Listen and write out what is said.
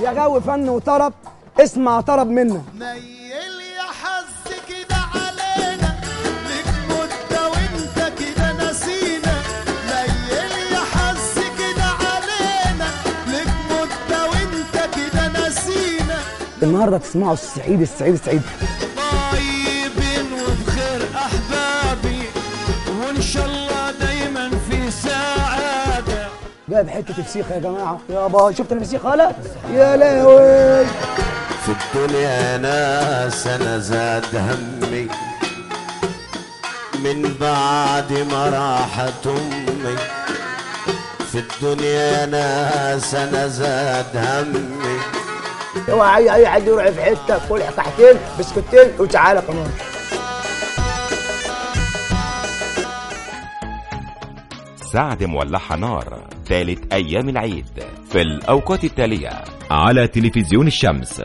يا جو فن وطرب اسمع طرب منا. يا حظ كده علينا مدة وانت كده نسينا. يا حظ كده علينا مدة وانت كده نسينا. النهارده تسمعوا السعيد السعيد السعيد جايب حتة فسيخ يا جماعة. يابا شفت الفسيخ هلا يا لهوي. في الدنيا ناس أنا زاد همي. من بعد ما راحت امي في الدنيا ناس أنا زاد همي. اوعى اي أي حد يروح في حتة كل قحتين بسكوتين وتعالى كمان سعد مولعها نار ثالث أيام العيد في الأوقات التالية على تلفزيون الشمس.